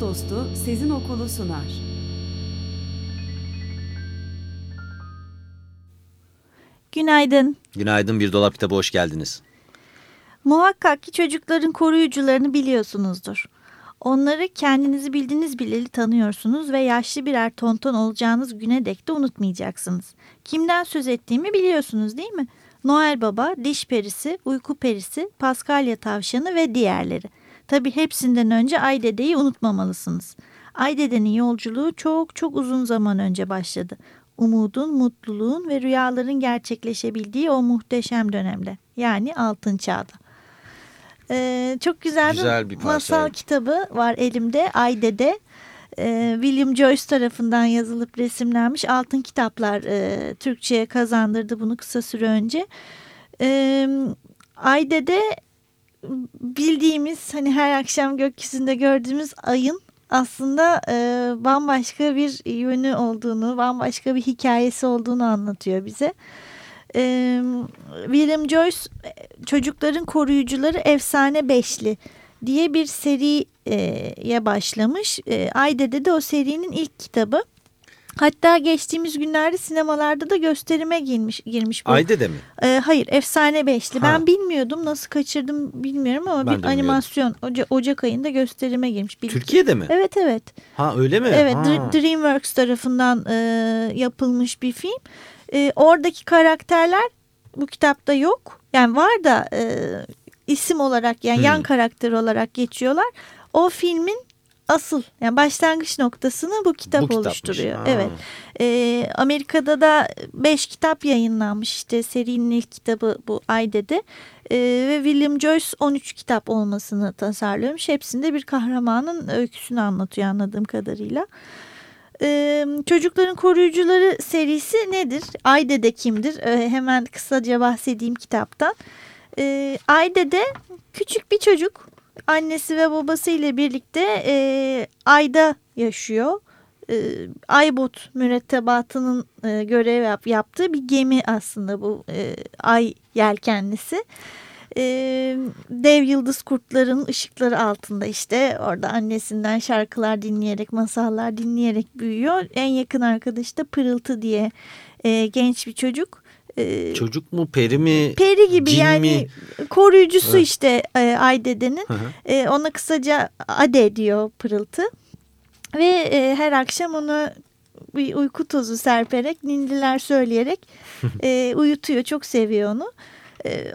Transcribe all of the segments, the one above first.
Kitap Dostu Sezin Okulu sunar. Günaydın. Günaydın Bir Dolap Kitabı hoş geldiniz. Muhakkak ki çocukların koruyucularını biliyorsunuzdur. Onları kendinizi bildiğiniz bileli tanıyorsunuz ve yaşlı birer tonton olacağınız güne dek de unutmayacaksınız. Kimden söz ettiğimi biliyorsunuz değil mi? Noel Baba, Diş Perisi, Uyku Perisi, Paskalya Tavşanı ve diğerleri. Tabii hepsinden önce Ay Dede'yi unutmamalısınız. Ay Dede'nin yolculuğu çok çok uzun zaman önce başladı. Umudun, mutluluğun ve rüyaların gerçekleşebildiği o muhteşem dönemde. Yani altın çağda. Ee, çok güzel, Güzel bir parça, masal kitabı var elimde Ay Dede. Ee, William Joyce tarafından yazılıp resimlenmiş altın kitaplar e, Türkçe'ye kazandırdı bunu kısa süre önce. Ee, Ay Dede bildiğimiz hani her akşam gökyüzünde gördüğümüz ayın aslında e, bambaşka bir yönü olduğunu, bambaşka bir hikayesi olduğunu anlatıyor bize. E, William Joyce çocukların koruyucuları efsane beşli diye bir seriye başlamış. E, Ayde'de de o serinin ilk kitabı. Hatta geçtiğimiz günlerde sinemalarda da gösterime girmiş, girmiş bu. Ayde de mi? Ee, hayır efsane beşli. Ha. Ben bilmiyordum nasıl kaçırdım bilmiyorum ama Ben bir animasyon Oca- Ocak ayında gösterime girmiş. Bir, Türkiye'de mi? Evet evet. Ha öyle mi? Evet Ha. Dr- DreamWorks tarafından e, yapılmış bir film. E, oradaki karakterler bu kitapta yok. Yani var da e, isim olarak yani Hmm. yan karakter olarak geçiyorlar. O filmin asıl yani başlangıç noktasını bu kitap Bu kitapmış. oluşturuyor. Ha. Evet. E, Amerika'da da 5 kitap yayınlanmış işte serinin ilk kitabı bu Ayde'de E, ve William Joyce 13 kitap olmasını tasarlıyormuş. Hepsinde bir kahramanın öyküsünü anlatıyor anladığım kadarıyla. E, Çocukların Koruyucuları serisi nedir? Ayde'de kimdir? E, hemen kısaca bahsedeyim kitaptan. E, Ayde'de küçük bir çocuk annesi ve babası ile birlikte e, Ay'da yaşıyor. E, Aybot mürettebatının e, görev yap, yaptığı bir gemi aslında bu e, Ay yelkenlisi. E, dev yıldız kurtların ışıkları altında işte orada annesinden şarkılar dinleyerek masallar dinleyerek büyüyor. En yakın arkadaşı da Pırıltı diye e, genç bir çocuk. E, Çocuk mu peri mi? Peri gibi cin yani mi? koruyucusu Evet. işte e, Ay dedenin. Hı hı. E, ona kısaca Ade diyor Pırıltı. Ve e, her akşam onu bir uyku tozu serperek, nindiler söyleyerek e, uyutuyor. Çok seviyor onu. E,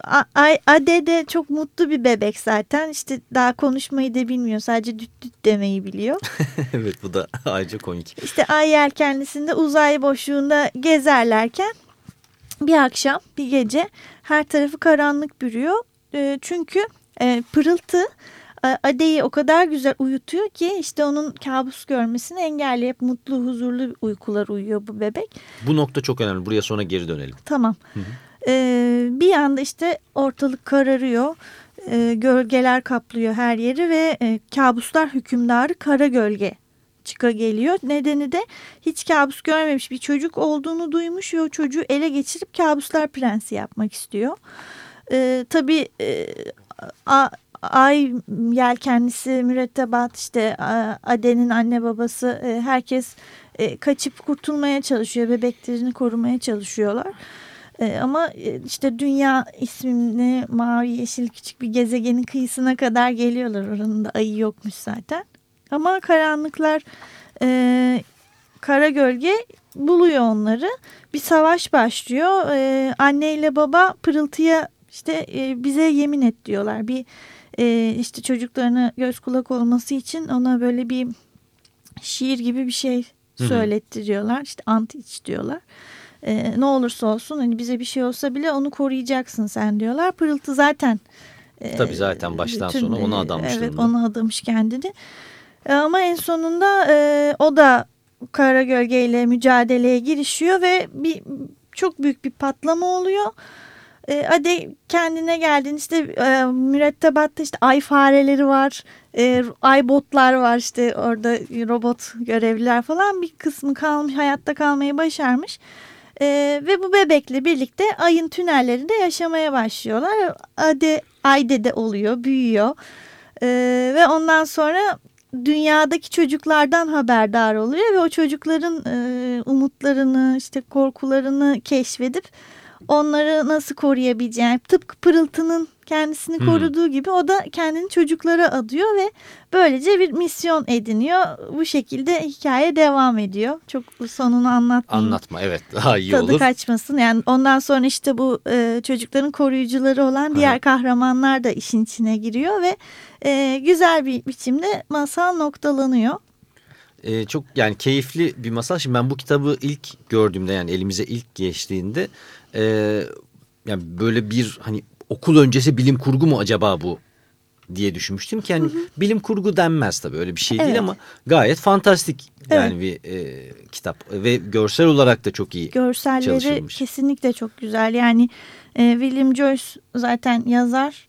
Ade de çok mutlu bir bebek zaten. İşte daha konuşmayı da bilmiyor. Sadece düt düt demeyi biliyor. evet bu da ayrıca komik. İşte ay yelkenlisinde uzay boşluğunda gezerlerken bir akşam bir gece her tarafı karanlık bürüyor. E, çünkü e, pırıltı e, Ade'yi o kadar güzel uyutuyor ki işte onun kabus görmesini engelleyip mutlu huzurlu uykular uyuyor bu bebek. Bu nokta çok önemli. Buraya sonra geri dönelim. Tamam. Ee, bir anda işte ortalık kararıyor. Ee, gölgeler kaplıyor her yeri ve e, kabuslar hükümdarı kara gölge çıka geliyor. Nedeni de hiç kabus görmemiş bir çocuk olduğunu duymuş ve o çocuğu ele geçirip kabuslar prensi yapmak istiyor. Ee, tabii e, a- Ay yelkenlisi mürettebat işte Aden'in anne babası e, herkes e, kaçıp kurtulmaya çalışıyor. Bebeklerini korumaya çalışıyorlar. E, ama işte dünya ismini mavi yeşil küçük bir gezegenin kıyısına kadar geliyorlar. Oranın da ayı yokmuş zaten. Ama karanlıklar e, kara gölge buluyor onları. Bir savaş başlıyor. E, anne ile baba pırıltıya işte e, bize yemin et diyorlar. Bir e, işte çocuklarına göz kulak olması için ona böyle bir şiir gibi bir şey söylettiriyorlar. İşte ant iç diyorlar. E, ne olursa olsun hani bize bir şey olsa bile onu koruyacaksın sen diyorlar. Pırıltı zaten e, Tabii zaten baştan sona ona e, adanmış Evet ona adamış kendini. E, ama en sonunda e, o da kara gölgeyle mücadeleye girişiyor ve bir çok büyük bir patlama oluyor. E, hadi kendine geldin işte e, mürettebatta işte ay fareleri var, e, ay botlar var işte orada robot görevliler falan bir kısmı kalmış hayatta kalmayı başarmış. E, ve bu bebekle birlikte ayın tünellerinde yaşamaya başlıyorlar. Ade, ay dede oluyor, büyüyor. E, ve ondan sonra dünyadaki çocuklardan haberdar oluyor ve o çocukların e, umutlarını işte korkularını keşfedip onları nasıl koruyabileceğini tıpkı pırıltının kendisini Hmm. koruduğu gibi o da kendini çocuklara adıyor ve böylece bir misyon ediniyor. Bu şekilde hikaye devam ediyor. Çok sonunu anlatmayayım. Anlatma evet daha iyi Tadı olur. kaçmasın. Yani ondan sonra işte bu e, çocukların koruyucuları olan diğer Aha. kahramanlar da işin içine giriyor ve e, güzel bir biçimde masal noktalanıyor. Ee, çok yani keyifli bir masal. Şimdi ben bu kitabı ilk gördüğümde yani elimize ilk geçtiğinde e, yani böyle bir hani okul öncesi bilim kurgu mu acaba bu diye düşünmüştüm ki yani bilim kurgu denmez tabii öyle bir şey Evet. değil ama gayet fantastik yani bir e, kitap ve görsel olarak da çok iyi Görselleri çalışılmış. kesinlikle çok güzel. Yani e, William Joyce zaten yazar,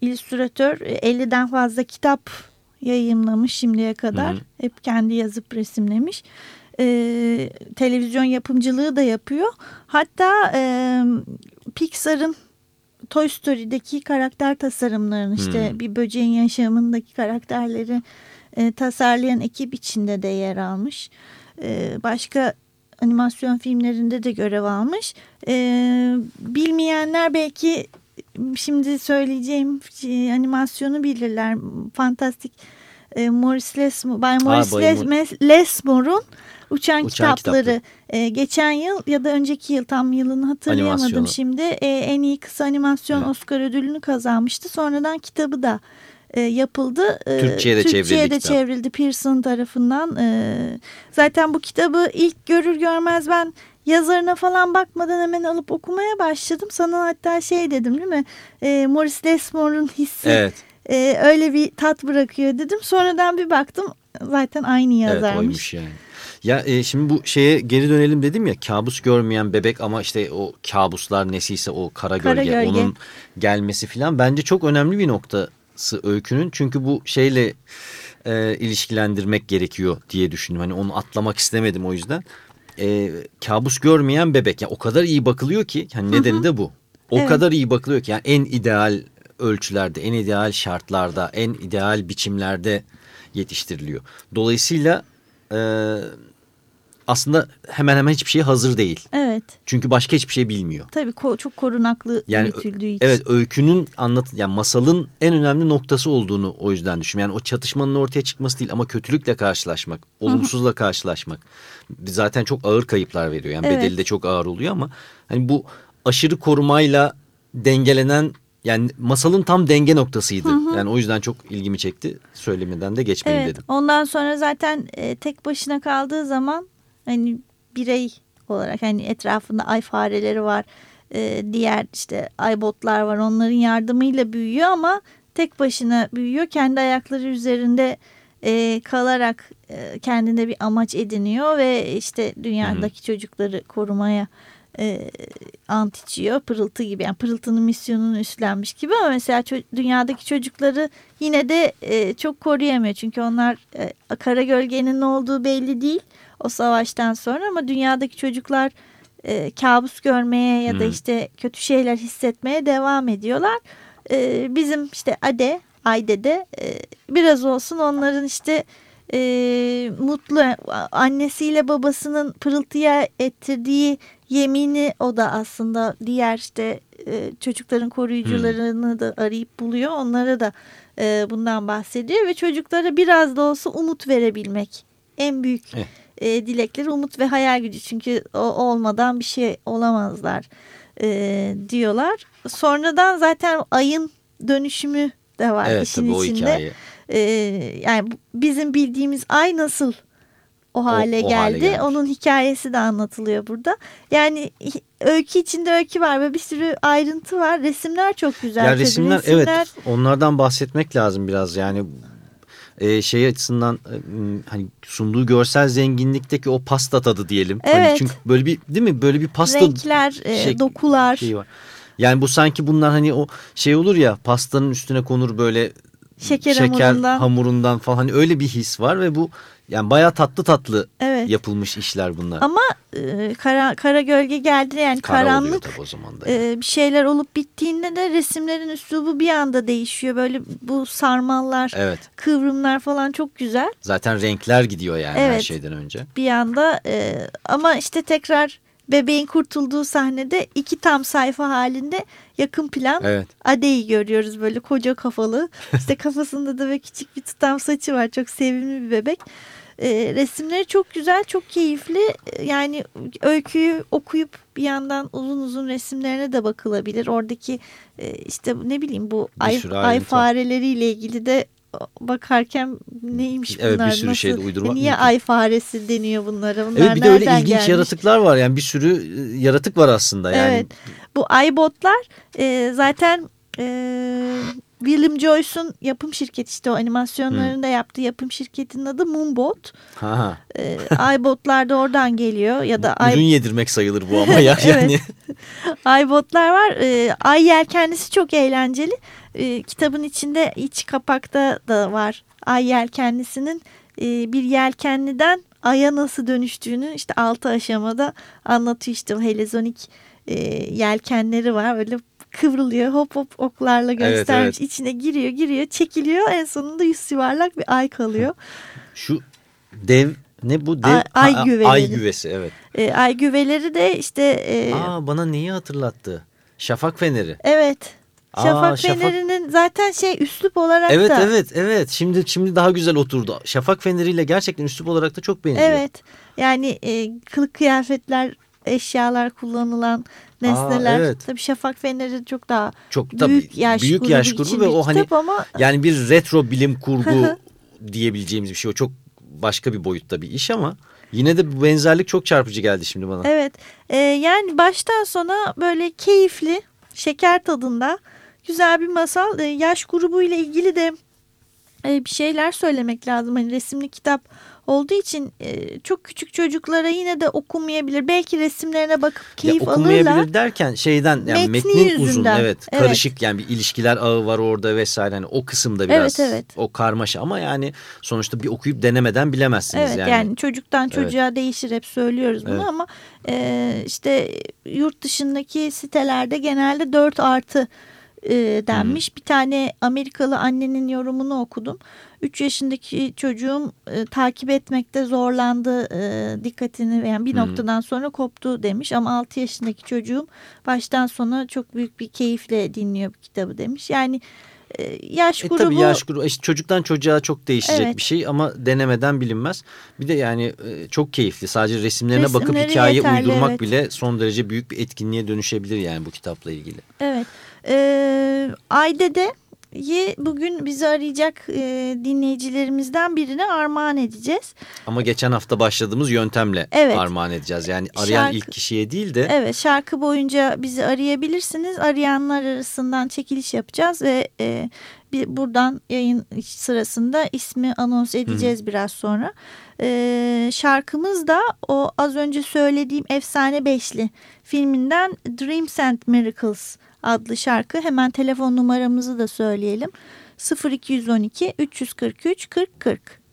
illüstratör. E, 50'den fazla kitap yayımlamış şimdiye kadar. Hı hı. Hep kendi yazıp resimlemiş. E, televizyon yapımcılığı da yapıyor. Hatta e, Pixar'ın Toy Story'deki karakter tasarımlarını işte Hmm. bir böceğin yaşamındaki karakterleri e, tasarlayan ekip içinde de yer almış. E, başka animasyon filmlerinde de görev almış. E, bilmeyenler belki şimdi söyleyeceğim şey, animasyonu bilirler. Fantastik e, Maurice Lesmore, Bay Les- Mes- Lesmore'un Uçan, Uçan kitapları Kitapları. e, geçen yıl ya da önceki yıl tam yılını hatırlayamadım şimdi e, en iyi kısa animasyon Evet. Oscar ödülünü kazanmıştı. Sonradan kitabı da e, yapıldı. E, Türkçe'ye de çevrildi Türkçe'ye de kitap. çevrildi Pearson tarafından. E, zaten bu kitabı ilk görür görmez ben yazarına falan bakmadan hemen alıp okumaya başladım. Sana hatta şey dedim değil mi? E, Maurice Lesmore'un hissi Evet. E, öyle bir tat bırakıyor dedim. Sonradan bir baktım zaten aynı Evet yazarmış. oymuş yani. Ya e, şimdi bu şeye geri dönelim dedim ya kabus görmeyen bebek ama işte o kabuslar nesiyse o kara Kara gölge, gölge. onun gelmesi filan bence çok önemli bir noktası öykünün. Çünkü bu şeyle e, ilişkilendirmek gerekiyor diye düşündüm. Hani onu atlamak istemedim o yüzden. E, kabus görmeyen bebek ya o kadar iyi bakılıyor ki hani nedeni de bu. O Evet. kadar iyi bakılıyor ki yani en ideal ölçülerde, en ideal şartlarda, en ideal biçimlerde yetiştiriliyor. Dolayısıyla e, aslında hemen hemen hiçbir şey hazır değil. Evet. Çünkü başka hiçbir şey bilmiyor. Tabii ko- çok korunaklı Yani büyütüldüğü için. evet öykünün anlat yani masalın en önemli noktası olduğunu o yüzden düşünüyorum. Yani o çatışmanın ortaya çıkması değil ama kötülükle karşılaşmak, olumsuzla karşılaşmak. Zaten çok ağır kayıplar veriyor. Yani Evet. bedeli de çok ağır oluyor ama hani bu aşırı korumayla dengelenen yani masalın tam denge noktasıydı. Yani o yüzden çok ilgimi çekti. Söylemeden de geçmeyeyim Evet, dedim. ondan sonra zaten e, tek başına kaldığı zaman hani birey olarak hani etrafında ay fareleri var. e, diğer işte ay botlar var. Onların yardımıyla büyüyor ama tek başına büyüyor. Kendi ayakları üzerinde e, kalarak e, kendine bir amaç ediniyor ve işte dünyadaki çocukları korumaya e, ant içiyor. Pırıltı gibi yani pırıltının misyonunu üstlenmiş gibi ama mesela dünyadaki çocukları yine de e, çok koruyamıyor. Çünkü onlar e, kara gölgenin ne olduğu belli değil o savaştan sonra ama dünyadaki çocuklar e, kabus görmeye ya da işte kötü şeyler hissetmeye devam ediyorlar. E, bizim işte Ade, Ayde de e, biraz olsun onların işte e, mutlu annesiyle babasının pırıltıya ettirdiği yemini o da aslında diğer işte e, çocukların koruyucularını da arayıp buluyor. Onlara da e, bundan bahsediyor ve çocuklara biraz da olsa umut verebilmek en büyük Eh. e, dilekleri umut ve hayal gücü çünkü o olmadan bir şey olamazlar e, diyorlar. Sonradan zaten ayın dönüşümü de var Evet işin tabii o içinde. hikaye. E, yani bizim bildiğimiz ay nasıl o hale o hale geldi. gelmiş. Onun hikayesi de anlatılıyor burada. Yani öykü içinde öykü var ve bir sürü ayrıntı var. Resimler çok güzel. Ya tabii. resimler, evet onlardan bahsetmek lazım biraz yani e, şey açısından e, hani sunduğu görsel zenginlikteki o pasta tadı diyelim. Hani Evet. çünkü böyle bir değil mi böyle bir pasta Renkler, e, şey- dokular. şeyi var. Yani bu sanki bunlar hani o şey olur ya pastanın üstüne konur böyle Şeker, şeker hamurundan. hamurundan falan hani öyle bir his var ve bu yani bayağı tatlı tatlı Evet. yapılmış işler bunlar. Ama e, kara, kara gölge geldi yani Kara karanlık o zaman da. e, bir şeyler olup bittiğinde de resimlerin üslubu bir anda değişiyor. Böyle bu sarmallar, Evet. kıvrımlar falan çok güzel. Zaten renkler gidiyor yani her Evet. şeyden önce. bir anda e, ama işte tekrar bebeğin kurtulduğu sahnede iki tam sayfa halinde yakın plan Evet. Ade'yi görüyoruz böyle koca kafalı. İşte kafasında da böyle küçük bir tutam saçı var. Çok sevimli bir bebek. E, resimleri çok güzel çok keyifli. Yani öyküyü okuyup bir yandan uzun uzun resimlerine de bakılabilir. Oradaki e, işte ne bileyim bu Bir ay, ay fareleriyle ilgili de bakarken neymiş bunlar Evet, bir sürü nasıl şey de uydurmak niye mümkün. ay faresi deniyor bunlara bunlar Evet bir de öyle ilginç gelmiş? yaratıklar var yani bir sürü e, yaratık var aslında yani. Evet. Bu iBotlar e, zaten e, William Joyce'un yapım şirketi işte o animasyonlarını da yaptığı yapım şirketinin adı Moonbot. Ha, ha. E, iBotlar da oradan geliyor ya da Ürün i, yedirmek sayılır bu ama ya Evet. yani. iBotlar var. E, Ay yelkenlisi çok eğlenceli. E, kitabın içinde iç kapakta da var. Ay yelkenlisinin e, bir yelkenliden aya nasıl dönüştüğünü işte altı aşamada anlatıyor işte o helezonik e, yelkenleri var. Öyle kıvrılıyor hop hop oklarla Evet, göstermiş. evet. İçine giriyor giriyor çekiliyor en sonunda yüz yuvarlak bir ay kalıyor. Şu dev ne bu dev Ay- ay Ha, güveleri. Ay güvesi evet. E, ay güveleri de işte e, Aa bana neyi hatırlattı? Şafak feneri. evet. Aa, Şafak şafak- Feneri'nin zaten şey üslup olarak Evet da evet evet. Şimdi şimdi daha güzel oturdu. Şafak feneriyle gerçekten üslup olarak da çok benziyor. Evet. Yani e, kılık kıyafetler, eşyalar kullanılan nesneler. evet. Tabii Şafak Feneri çok daha Çok büyük yaş büyük grubu yaş grubu ve o hani ama yani bir retro bilim kurgu diyebileceğimiz bir şey. O çok başka bir boyutta bir iş ama yine de bu benzerlik çok çarpıcı geldi şimdi bana. evet. E, yani baştan sona böyle keyifli, şeker tadında güzel bir masal. E, yaş grubu ile ilgili de e, bir şeyler söylemek lazım. Hani resimli kitap olduğu için e, çok küçük çocuklara yine de okumayabilir. Belki resimlerine bakıp keyif ya okumayabilir alırlar. derken şeyden yani Metni metnin uzun yüzünden. evet, Evet. karışık yani bir ilişkiler ağı var orada vesaire hani o kısımda biraz Evet, evet. o karmaşa ama yani sonuçta bir okuyup denemeden bilemezsiniz Evet yani. yani, çocuktan Evet. çocuğa değişir hep söylüyoruz bunu Evet. ama e, işte yurt dışındaki sitelerde genelde 4 artı e, denmiş. Bir tane Amerikalı annenin yorumunu okudum. 3 yaşındaki çocuğum e, takip etmekte zorlandı e, dikkatini yani bir Hı. noktadan sonra koptu demiş ama 6 yaşındaki çocuğum baştan sona çok büyük bir keyifle dinliyor bu kitabı demiş. Yani e, yaş E grubu tabii yaş grubu işte çocuktan çocuğa çok değişecek Evet. bir şey ama denemeden bilinmez. Bir de yani e, çok keyifli. Sadece resimlerine bakıp Resimleri hikaye yeterli, uydurmak evet. bile son derece büyük bir etkinliğe dönüşebilir yani bu kitapla ilgili. Evet. Ee, Ayde'de bugün bizi arayacak e, dinleyicilerimizden birine armağan edeceğiz. Ama geçen hafta başladığımız yöntemle Evet. armağan edeceğiz. Yani arayan Şarkı- ilk kişiye değil de Evet şarkı boyunca bizi arayabilirsiniz. Arayanlar arasından çekiliş yapacağız ve e, bir, buradan yayın sırasında ismi anons edeceğiz biraz sonra. E, şarkımız da o az önce söylediğim Efsane Beşli filminden Dreams and Miracles adlı şarkı. Hemen telefon numaramızı da söyleyelim. 0212 343 40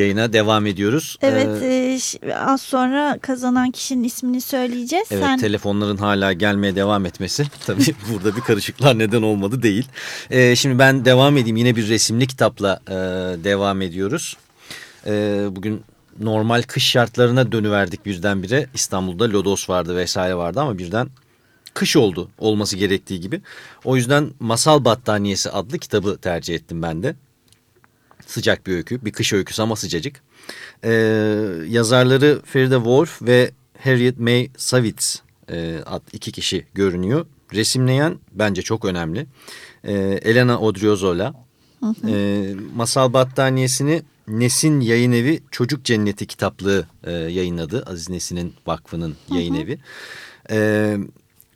yayına devam ediyoruz. Evet Ee, e, az sonra kazanan kişinin ismini söyleyeceğiz. Evet Sen telefonların hala gelmeye devam etmesi tabii burada bir karışıklar neden olmadı değil. Ee, şimdi ben devam edeyim yine bir resimli kitapla e, devam ediyoruz. Ee, bugün normal kış şartlarına dönüverdik birdenbire İstanbul'da lodos vardı vesaire vardı ama birden kış oldu olması gerektiği gibi. O yüzden Masal Battaniyesi adlı kitabı tercih ettim ben de. Sıcak bir öykü bir kış öyküsü ama sıcacık. Ee, yazarları Feride Wolf ve Harriet May Savitz e, iki kişi görünüyor. Resimleyen bence çok önemli. Ee, Elena Odriozola. Ee, Masal Battaniyesini Nesin Yayın Evi Çocuk Cenneti kitaplığı e, yayınladı. Aziz Nesin'in vakfının yayın evi. Ee,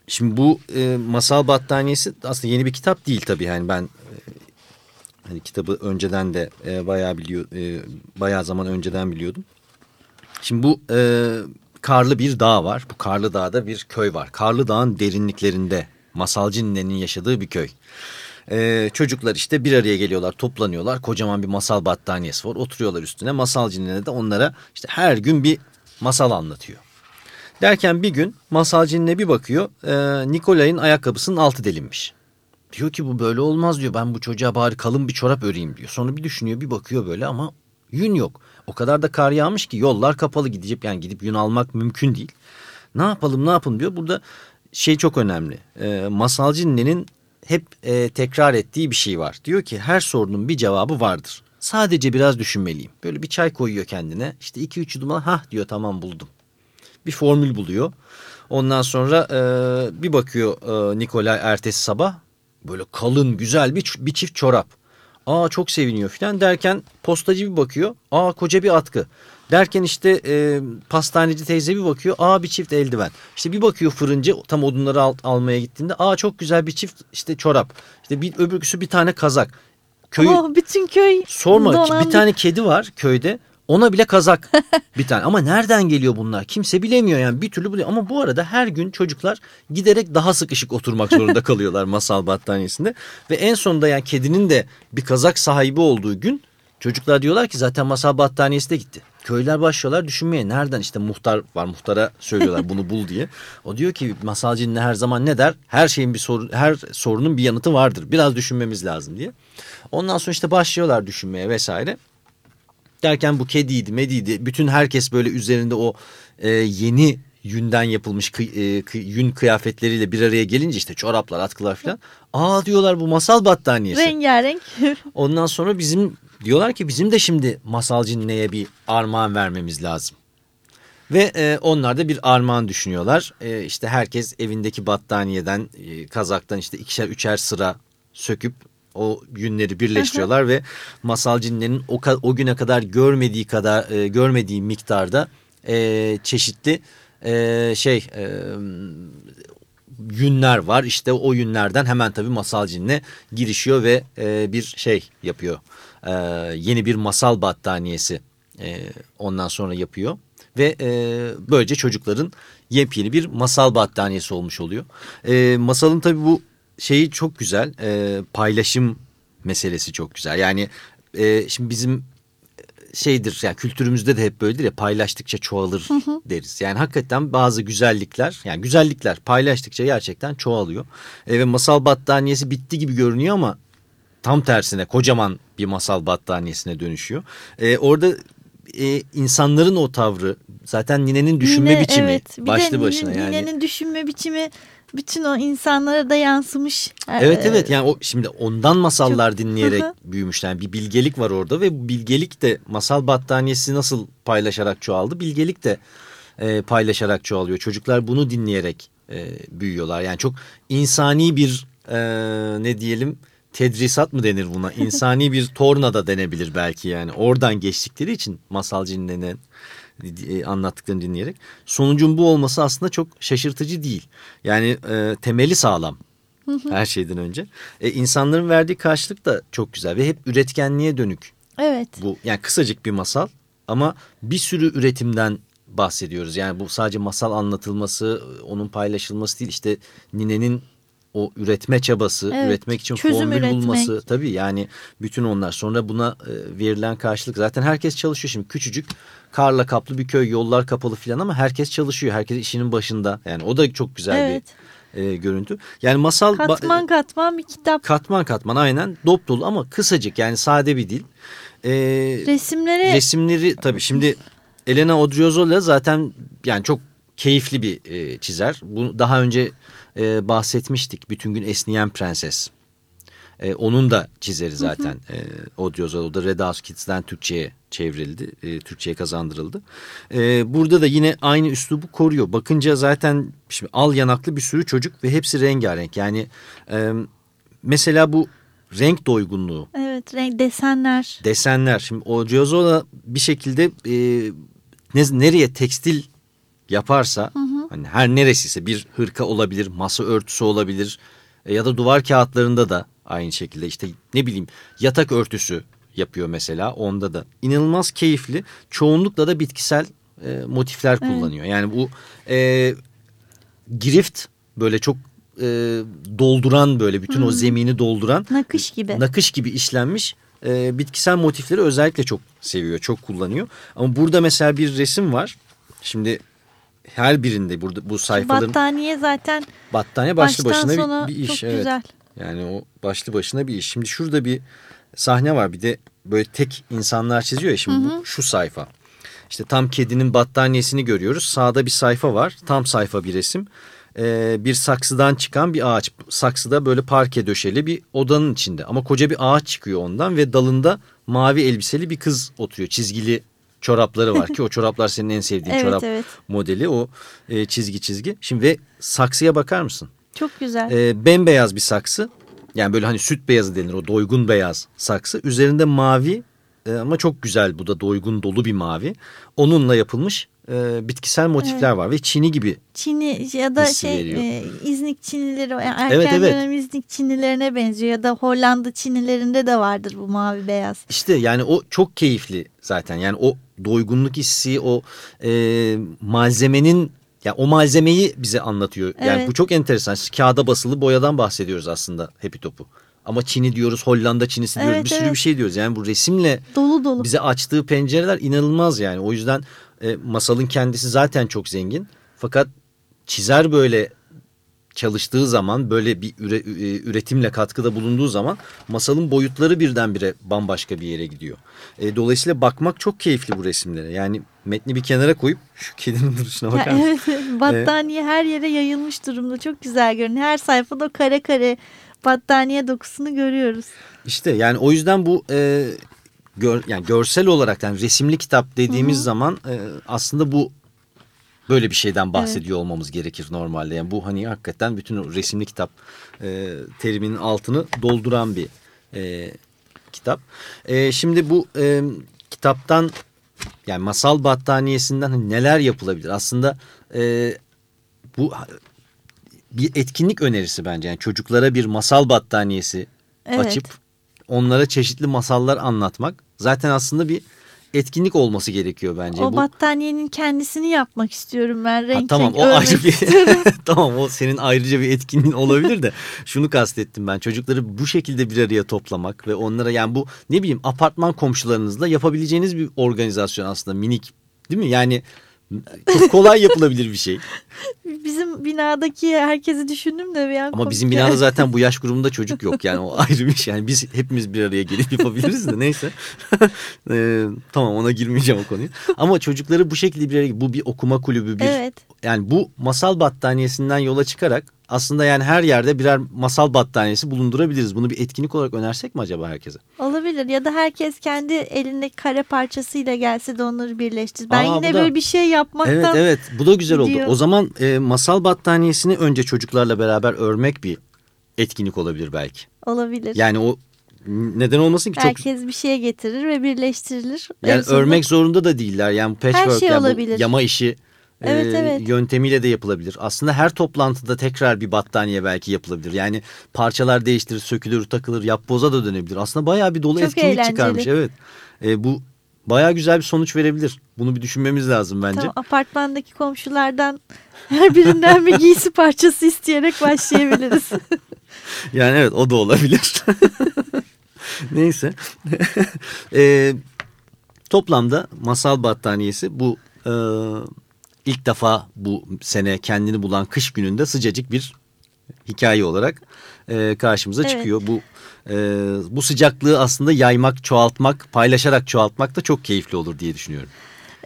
şimdi bu e, Masal Battaniyesi aslında yeni bir kitap değil tabii. Yani ben e, hani kitabı önceden de e, bayağı biliyor e, bayağı zaman önceden biliyordum. Şimdi bu e, karlı bir dağ var. Bu karlı dağda bir köy var. Karlı dağın derinliklerinde masalcı ninenin yaşadığı bir köy. E, çocuklar işte bir araya geliyorlar, toplanıyorlar. Kocaman bir masal battaniyesi var. Oturuyorlar üstüne. Masalcı nine de onlara işte her gün bir masal anlatıyor. Derken bir gün masalcı nine bir bakıyor. E, Nikolay'ın ayakkabısının altı delinmiş. Diyor ki bu böyle olmaz diyor. Ben bu çocuğa bari kalın bir çorap öreyim diyor. Sonra bir düşünüyor bir bakıyor böyle ama yün yok. O kadar da kar yağmış ki yollar kapalı gidecek yani gidip yün almak mümkün değil. Ne yapalım ne yapalım diyor. Burada şey çok önemli. E, masalcı ninenin hep e, tekrar ettiği bir şey var. Diyor ki her sorunun bir cevabı vardır. Sadece biraz düşünmeliyim. Böyle bir çay koyuyor kendine. İşte iki üç yudum ha diyor tamam buldum. Bir formül buluyor. Ondan sonra e, bir bakıyor e, Nikolay ertesi sabah böyle kalın güzel bir, bir çift çorap. Aa çok seviniyor falan derken postacı bir bakıyor. Aa koca bir atkı. Derken işte e, pastaneci teyze bir bakıyor. Aa bir çift eldiven. İşte bir bakıyor fırıncı tam odunları al, almaya gittiğinde. Aa çok güzel bir çift işte çorap. İşte bir öbürküsü bir tane kazak. Köyü Oh, bütün köy sorma donandı. bir tane kedi var köyde. Ona bile kazak bir tane ama nereden geliyor bunlar kimse bilemiyor yani bir türlü buluyor. Ama bu arada her gün çocuklar giderek daha sıkışık oturmak zorunda kalıyorlar masal battaniyesinde. Ve en sonunda yani kedinin de bir kazak sahibi olduğu gün çocuklar diyorlar ki zaten masal battaniyesi de gitti. Köyler başlıyorlar düşünmeye nereden işte muhtar var muhtara söylüyorlar bunu bul diye. O diyor ki masalcı her zaman ne der her şeyin bir sorun her sorunun bir yanıtı vardır biraz düşünmemiz lazım diye. Ondan sonra işte başlıyorlar düşünmeye vesaire derken bu kediydi mediydi bütün herkes böyle üzerinde o e, yeni yünden yapılmış kı, e, kı, yün kıyafetleriyle bir araya gelince işte çoraplar atkılar falan aa diyorlar bu masal battaniyesi. rengarenk. Ondan sonra bizim diyorlar ki bizim de şimdi masalcı nineye bir armağan vermemiz lazım. Ve e, onlar da bir armağan düşünüyorlar. E, işte herkes evindeki battaniyeden, e, kazaktan işte ikişer üçer sıra söküp o yünleri birleştiriyorlar ve masal cinlerin o, o güne kadar görmediği kadar e, görmediği miktarda e, çeşitli e, şey e, yünler var. İşte o yünlerden hemen tabii masal cinne girişiyor ve e, bir şey yapıyor. E, yeni bir masal battaniyesi e, ondan sonra yapıyor. Ve e, böylece çocukların yepyeni bir masal battaniyesi olmuş oluyor. E, masalın tabii bu şeyi çok güzel. E, paylaşım meselesi çok güzel. Yani e, şimdi bizim şeydir yani kültürümüzde de hep böyledir ya paylaştıkça çoğalır deriz. Yani hakikaten bazı güzellikler yani güzellikler paylaştıkça gerçekten çoğalıyor. E, ve masal battaniyesi bitti gibi görünüyor ama tam tersine kocaman bir masal battaniyesine dönüşüyor. E, orada e, insanların o tavrı zaten ninenin düşünme Nine, biçimi evet. Başlı de başına Nine- yani. Ninenin düşünme biçimi bütün o insanlara da yansımış. Evet Ee, evet yani o şimdi ondan masallar Çok- dinleyerek büyümüşler. Yani bir bilgelik var orada ve bu bilgelik de masal battaniyesi nasıl paylaşarak çoğaldı? Bilgelik de e, paylaşarak çoğalıyor. Çocuklar bunu dinleyerek e, büyüyorlar. Yani çok insani bir e, ne diyelim tedrisat mı denir buna? İnsani bir torna da denebilir belki yani. Oradan geçtikleri için masal cinlerin e, anlattıklarını dinleyerek. Sonucun bu olması aslında çok şaşırtıcı değil. Yani e, temeli sağlam her şeyden önce. E, insanların verdiği karşılık da çok güzel ve hep üretkenliğe dönük Evet. bu. Yani kısacık bir masal ama bir sürü üretimden bahsediyoruz. Yani bu sadece masal anlatılması, onun paylaşılması değil. İşte ninenin o üretme çabası, Evet, üretmek için formül üretmek. bulması tabii yani bütün onlar. Sonra buna e, verilen karşılık zaten herkes çalışıyor şimdi küçücük karla kaplı bir köy yollar kapalı filan ama herkes çalışıyor. Herkes işinin başında yani o da çok güzel Evet. bir e, görüntü. Yani masal Katman katman bir kitap. katman katman aynen dop dolu ama kısacık yani sade bir dil. E, Resimleri resimleri tabii şimdi Elena Odriozola zaten yani çok keyifli bir e, çizer. Bu daha önce e, bahsetmiştik. Bütün gün esneyen prenses. E, onun da çizeri zaten. E, Odriozola o da Red House Kids'ten Türkçe'ye çevrildi. E, Türkçe'ye kazandırıldı. E, burada da yine aynı üslubu koruyor. Bakınca zaten şimdi al yanaklı bir sürü çocuk ve hepsi rengarenk. Yani e, mesela bu renk doygunluğu evet renk desenler. desenler. Şimdi o Giozola bir şekilde e, ne, nereye tekstil yaparsa hani her neresiyse bir hırka olabilir, masa örtüsü olabilir e, ya da duvar kağıtlarında da aynı şekilde işte ne bileyim yatak örtüsü yapıyor mesela onda da inanılmaz keyifli çoğunlukla da bitkisel e, motifler kullanıyor. Yani bu e, girift böyle çok e, dolduran böyle bütün o zemini dolduran Nakış gibi. nakış gibi işlenmiş e, bitkisel motifleri özellikle çok seviyor, çok kullanıyor. Ama burada mesela bir resim var. Şimdi her birinde burada bu sayfaların Battaniye zaten battaniye başlı başına bir, bir iş. çok evet. güzel. Yani o başlı başına bir iş. Şimdi şurada bir sahne var. Bir de böyle tek insanlar çiziyor ya şimdi bu şu sayfa. İşte tam kedinin battaniyesini görüyoruz. Sağda bir sayfa var. Tam sayfa bir resim. Ee, bir saksıdan çıkan bir ağaç. Saksıda böyle parke döşeli bir odanın içinde. Ama koca bir ağaç çıkıyor ondan ve dalında mavi elbiseli bir kız oturuyor. Çizgili çorapları var ki o çoraplar senin en sevdiğin Evet, çorap evet. modeli. O e, çizgi çizgi. Şimdi ve saksıya bakar mısın? Çok güzel. e, bembeyaz bir saksı. Yani böyle hani süt beyazı denir o doygun beyaz saksı. Üzerinde mavi e, ama çok güzel bu da doygun dolu bir mavi. Onunla yapılmış e, bitkisel motifler var ve çini gibi. Çini ya da şey veriyor. e, İznik Çinileri yani erken Evet, evet. dönem İznik Çinilerine benziyor ya da Hollanda Çinilerinde de vardır bu mavi beyaz. İşte yani o çok keyifli zaten. Yani o doygunluk hissi o e, malzemenin ya o malzemeyi bize anlatıyor. Yani Evet. bu çok enteresan. Kağıda basılı boyadan bahsediyoruz aslında Happy Top'u. Ama Çin'i diyoruz, Hollanda Çinisi diyoruz, Evet, bir sürü evet. bir şey diyoruz. Yani bu resimle Dolu dolu. bize açtığı pencereler inanılmaz yani. O yüzden e, masalın kendisi zaten çok zengin. Fakat çizer böyle çalıştığı zaman böyle bir üre- e, üretimle katkıda bulunduğu zaman masalın boyutları birdenbire bambaşka bir yere gidiyor. E, dolayısıyla bakmak çok keyifli bu resimlere. Yani metni bir kenara koyup şu kedinin duruşuna bakar mısın? evet, battaniye her yere yayılmış durumda. Çok güzel görünüyor. Her sayfada kare kare battaniye dokusunu görüyoruz. İşte yani o yüzden bu e, gör, yani görsel olarak yani resimli kitap dediğimiz zaman e, aslında bu böyle bir şeyden bahsediyor olmamız gerekir normalde. Yani bu hani hakikaten bütün resimli kitap e, teriminin altını dolduran bir e, kitap. E, şimdi bu e, kitaptan yani masal battaniyesinden hani neler yapılabilir? Aslında e, bu bir etkinlik önerisi bence. Yani çocuklara bir masal battaniyesi Evet. açıp onlara çeşitli masallar anlatmak zaten aslında bir etkinlik olması gerekiyor bence. o Bu, battaniyenin kendisini yapmak istiyorum ben. Ha, Renk tamam renk o ayrı bir tamam o senin ayrıca bir etkinliğin olabilir de şunu kastettim ben çocukları bu şekilde bir araya toplamak ve onlara yani bu ne bileyim apartman komşularınızla yapabileceğiniz bir organizasyon aslında minik değil mi yani çok kolay yapılabilir bir şey. Bizim binadaki herkesi düşündüm de bir an ama komik bizim binada zaten bu yaş grubunda çocuk yok. Yani o ayrı bir şey. Yani biz hepimiz bir araya gelip yapabiliriz de. Neyse. Ee, tamam ona girmeyeceğim o konuyu ama çocukları bu şekilde bir araya bu bir okuma kulübü bir Evet. yani bu masal battaniyesinden yola çıkarak aslında yani her yerde birer masal battaniyesi bulundurabiliriz. Bunu bir etkinlik olarak önersek mi acaba herkese? Olabilir ya da herkes kendi elindeki kare parçasıyla gelse de onları birleştir. Ben Aa, yine da- böyle bir şey yapmaktan Evet evet bu da güzel oldu. gidiyor. O zaman e, masal battaniyesini önce çocuklarla beraber örmek bir etkinlik olabilir belki. olabilir. Yani o neden olmasın ki çok Herkes bir şeye getirir ve birleştirilir. yani örmek zorunda da değiller. Yani patchwork şey yani olabilir. yama işi e, Evet, evet. yöntemiyle de yapılabilir. Aslında her toplantıda tekrar bir battaniye belki yapılabilir. Yani parçalar değiştirir, sökülür, takılır, yapboza da dönebilir. Aslında bayağı bir dolu Çok etkinlik eğlenceli. çıkarmış. Evet. E, bu baya güzel bir sonuç verebilir. Bunu bir düşünmemiz lazım bence. Tamam, apartmandaki komşulardan her birinden bir giysi parçası isteyerek başlayabiliriz. Yani evet o da olabilir. Neyse. e, toplamda masal battaniyesi bu e, ilk defa bu sene kendini bulan kış gününde sıcacık bir hikaye olarak e, karşımıza Evet. çıkıyor. Bu e, bu sıcaklığı aslında yaymak, çoğaltmak, paylaşarak çoğaltmak da çok keyifli olur diye düşünüyorum.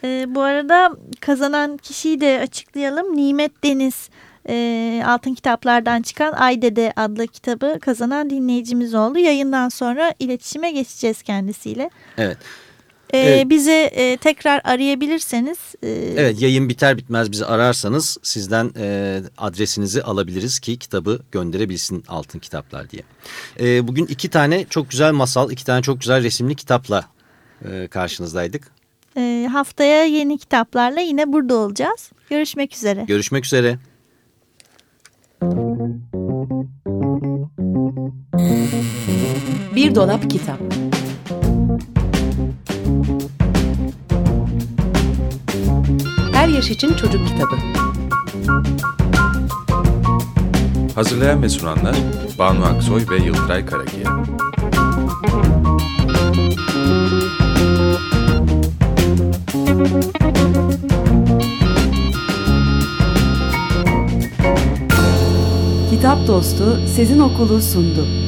Ee, bu arada kazanan kişiyi de açıklayalım. Nimet Deniz e, Altın Kitaplardan çıkan Ay Dede adlı kitabı kazanan dinleyicimiz oldu. Yayından sonra iletişime geçeceğiz kendisiyle. Evet. Ee, Evet. Bize e, tekrar arayabilirseniz. e, Evet yayın biter bitmez bizi ararsanız sizden e, adresinizi alabiliriz ki kitabı gönderebilsin Altın Kitaplar diye. E, bugün iki tane çok güzel masal, iki tane çok güzel resimli kitapla e, karşınızdaydık. e, haftaya yeni kitaplarla yine burada olacağız. Görüşmek üzere. Görüşmek üzere. Bir dolap kitap. Yaş için çocuk kitabı. Hazırlayan ve sunanlar Banu Aksoy ve Yıldıray Karakiya. Kitap Dostu Sezin Okulu sundu.